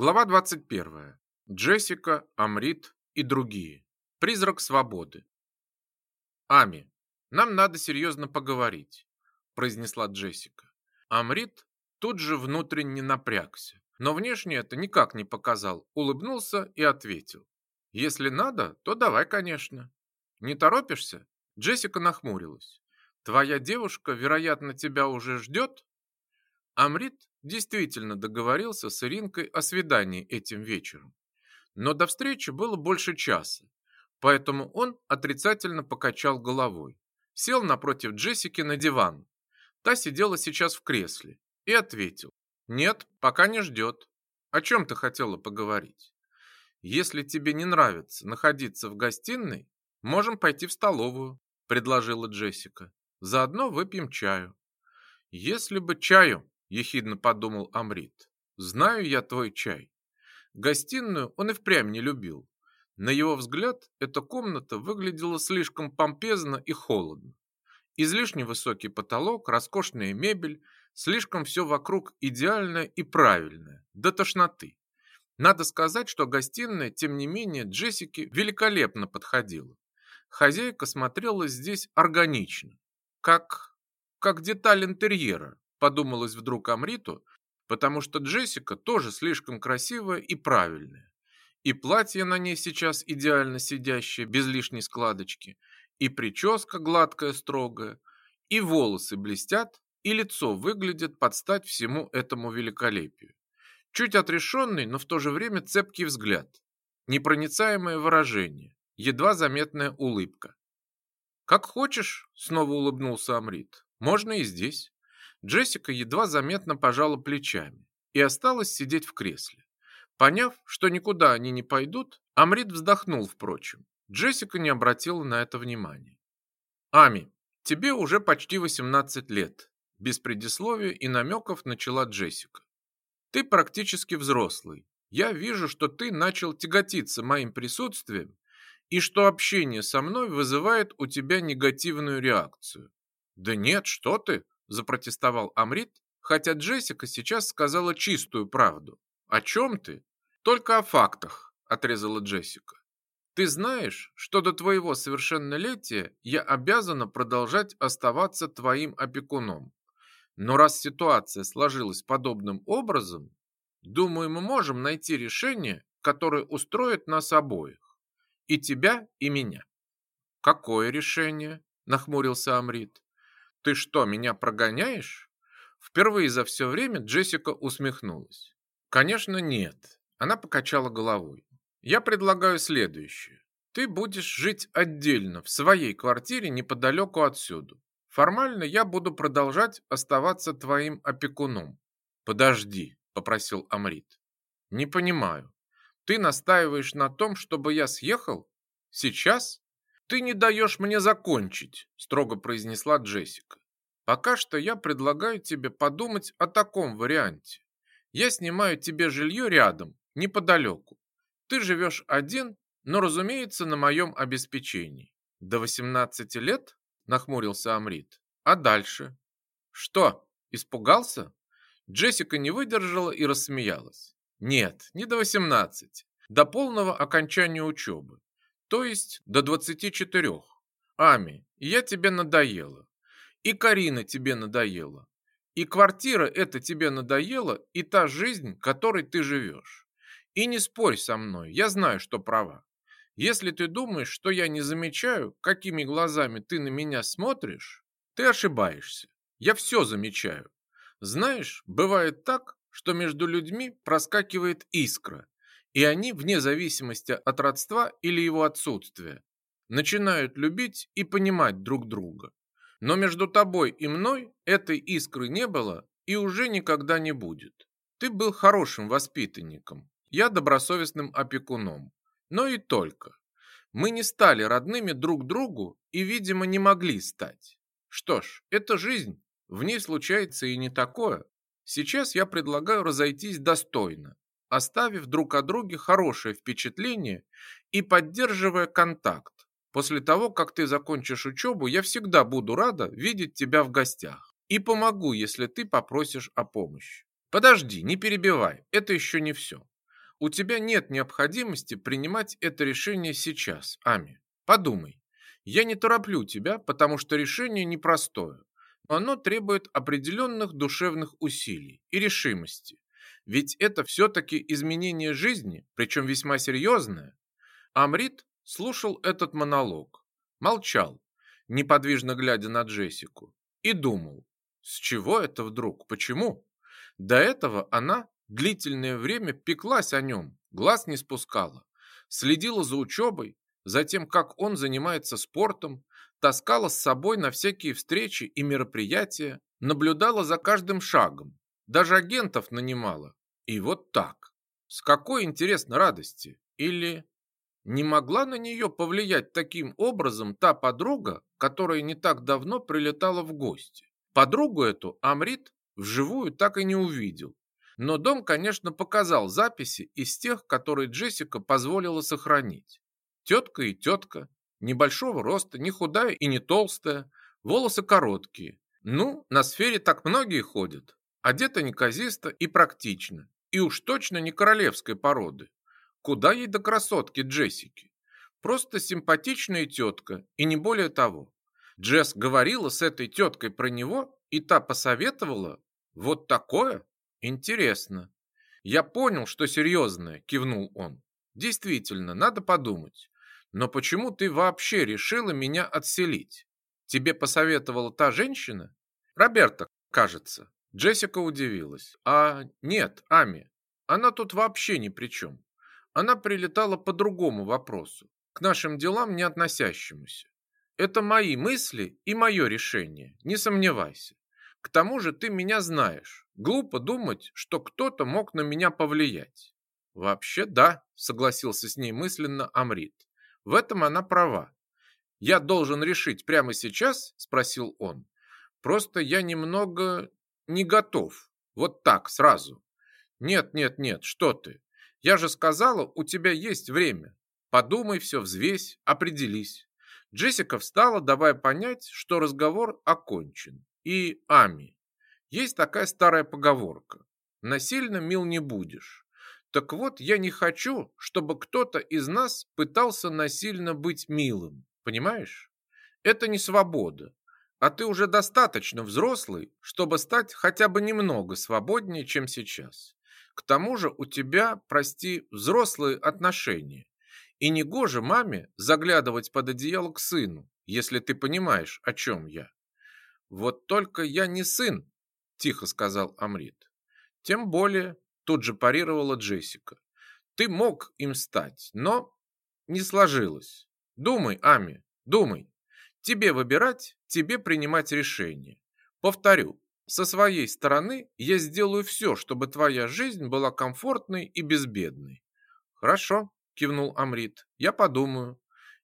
Глава 21. Джессика, Амрит и другие. Призрак свободы. Ами, нам надо серьезно поговорить, произнесла Джессика. Амрит тут же внутренне напрягся, но внешне это никак не показал, улыбнулся и ответил. Если надо, то давай, конечно. Не торопишься? Джессика нахмурилась. Твоя девушка, вероятно, тебя уже ждет? Амрит действительно договорился с Иринкой о свидании этим вечером. Но до встречи было больше часа, поэтому он отрицательно покачал головой, сел напротив Джессики на диван. Та сидела сейчас в кресле и ответил. «Нет, пока не ждет. О чем ты хотела поговорить? Если тебе не нравится находиться в гостиной, можем пойти в столовую», предложила Джессика. «Заодно выпьем чаю». «Если бы чаю», ехидно подумал Амрит. Знаю я твой чай. Гостиную он и впрямь не любил. На его взгляд, эта комната выглядела слишком помпезно и холодно. Излишне высокий потолок, роскошная мебель, слишком все вокруг идеальное и правильное, до тошноты. Надо сказать, что гостиная, тем не менее, Джессике великолепно подходила. Хозяйка смотрелась здесь органично, как, как деталь интерьера, подумалось вдруг Амриту, потому что Джессика тоже слишком красивая и правильная. И платье на ней сейчас идеально сидящее, без лишней складочки, и прическа гладкая, строгая, и волосы блестят, и лицо выглядит под стать всему этому великолепию. Чуть отрешенный, но в то же время цепкий взгляд, непроницаемое выражение, едва заметная улыбка. «Как хочешь», — снова улыбнулся Амрит, — «можно и здесь». Джессика едва заметно пожала плечами и осталась сидеть в кресле. Поняв, что никуда они не пойдут, Амрит вздохнул, впрочем. Джессика не обратила на это внимания. «Ами, тебе уже почти 18 лет», без предисловия и намеков начала Джессика. «Ты практически взрослый. Я вижу, что ты начал тяготиться моим присутствием и что общение со мной вызывает у тебя негативную реакцию». «Да нет, что ты!» Запротестовал Амрит, хотя Джессика сейчас сказала чистую правду. О чем ты? Только о фактах, отрезала Джессика. Ты знаешь, что до твоего совершеннолетия я обязана продолжать оставаться твоим опекуном. Но раз ситуация сложилась подобным образом, думаю, мы можем найти решение, которое устроит нас обоих. И тебя, и меня. Какое решение? Нахмурился Амрит. «Ты что, меня прогоняешь?» Впервые за все время Джессика усмехнулась. «Конечно, нет». Она покачала головой. «Я предлагаю следующее. Ты будешь жить отдельно, в своей квартире неподалеку отсюда. Формально я буду продолжать оставаться твоим опекуном». «Подожди», — попросил Амрит. «Не понимаю. Ты настаиваешь на том, чтобы я съехал? Сейчас?» «Ты не даешь мне закончить», – строго произнесла Джессика. «Пока что я предлагаю тебе подумать о таком варианте. Я снимаю тебе жилье рядом, неподалеку. Ты живешь один, но, разумеется, на моем обеспечении. До 18 лет?» – нахмурился Амрит. «А дальше?» «Что, испугался?» Джессика не выдержала и рассмеялась. «Нет, не до 18. До полного окончания учебы. То есть до 24. Ами, я тебе надоела. И Карина тебе надоела. И квартира эта тебе надоела, и та жизнь, которой ты живешь. И не спорь со мной, я знаю, что права. Если ты думаешь, что я не замечаю, какими глазами ты на меня смотришь, ты ошибаешься. Я все замечаю. Знаешь, бывает так, что между людьми проскакивает искра, и они, вне зависимости от родства или его отсутствия, начинают любить и понимать друг друга. Но между тобой и мной этой искры не было и уже никогда не будет. Ты был хорошим воспитанником, я добросовестным опекуном. Но и только. Мы не стали родными друг другу и, видимо, не могли стать. Что ж, это жизнь, в ней случается и не такое. Сейчас я предлагаю разойтись достойно, оставив друг о друге хорошее впечатление и поддерживая контакт. После того, как ты закончишь учебу, я всегда буду рада видеть тебя в гостях и помогу, если ты попросишь о помощи. Подожди, не перебивай, это еще не все. У тебя нет необходимости принимать это решение сейчас, Ами. Подумай. Я не тороплю тебя, потому что решение непростое. Оно требует определенных душевных усилий и решимости. Ведь это все-таки изменение жизни, причем весьма серьезное. Амрит слушал этот монолог, молчал, неподвижно глядя на Джессику, и думал, с чего это вдруг, почему? До этого она длительное время пеклась о нем, глаз не спускала, следила за учебой, за тем, как он занимается спортом, таскала с собой на всякие встречи и мероприятия, наблюдала за каждым шагом, даже агентов нанимала. И вот так. С какой, интересно, радости? Или не могла на нее повлиять таким образом та подруга, которая не так давно прилетала в гости? Подругу эту Амрит вживую так и не увидел. Но дом, конечно, показал записи из тех, которые Джессика позволила сохранить. Тетка и тетка, небольшого роста, не худая и не толстая, волосы короткие. Ну, на сфере так многие ходят. Одета неказисто и практично. И уж точно не королевской породы. Куда ей до красотки Джессики? Просто симпатичная тетка, и не более того. Джесс говорила с этой теткой про него, и та посоветовала. Вот такое? Интересно. Я понял, что серьезное, кивнул он. Действительно, надо подумать. Но почему ты вообще решила меня отселить? Тебе посоветовала та женщина? Роберта, кажется. Джессика удивилась. А нет, Ами, она тут вообще ни при чем. Она прилетала по другому вопросу, к нашим делам не относящемуся. Это мои мысли и мое решение, не сомневайся. К тому же ты меня знаешь. Глупо думать, что кто-то мог на меня повлиять. Вообще да, согласился с ней мысленно Амрит. В этом она права. Я должен решить прямо сейчас, спросил он. Просто я немного не готов. Вот так сразу. Нет, нет, нет, что ты? Я же сказала, у тебя есть время. Подумай все, взвесь, определись. Джессика встала, давая понять, что разговор окончен. И Ами. Есть такая старая поговорка. Насильно мил не будешь. Так вот, я не хочу, чтобы кто-то из нас пытался насильно быть милым. Понимаешь? Это не свобода. А ты уже достаточно взрослый, чтобы стать хотя бы немного свободнее, чем сейчас. К тому же у тебя, прости, взрослые отношения. И не гоже маме заглядывать под одеяло к сыну, если ты понимаешь, о чем я. Вот только я не сын, тихо сказал Амрит. Тем более, тут же парировала Джессика. Ты мог им стать, но не сложилось. Думай, Ами, думай. Тебе выбирать, тебе принимать решение. Повторю, со своей стороны я сделаю все, чтобы твоя жизнь была комфортной и безбедной. Хорошо, кивнул Амрит. Я подумаю.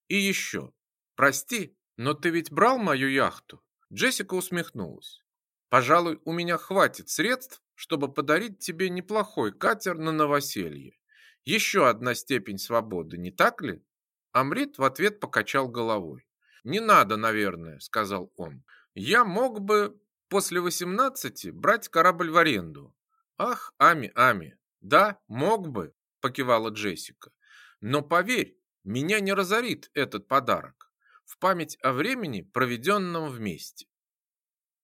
И еще. Прости, но ты ведь брал мою яхту? Джессика усмехнулась. Пожалуй, у меня хватит средств, чтобы подарить тебе неплохой катер на новоселье. Еще одна степень свободы, не так ли? Амрит в ответ покачал головой. Не надо, наверное, сказал он. Я мог бы после 18 брать корабль в аренду. Ах, Ами, Ами. Да, мог бы, покивала Джессика. Но поверь, меня не разорит этот подарок в память о времени, проведенном вместе.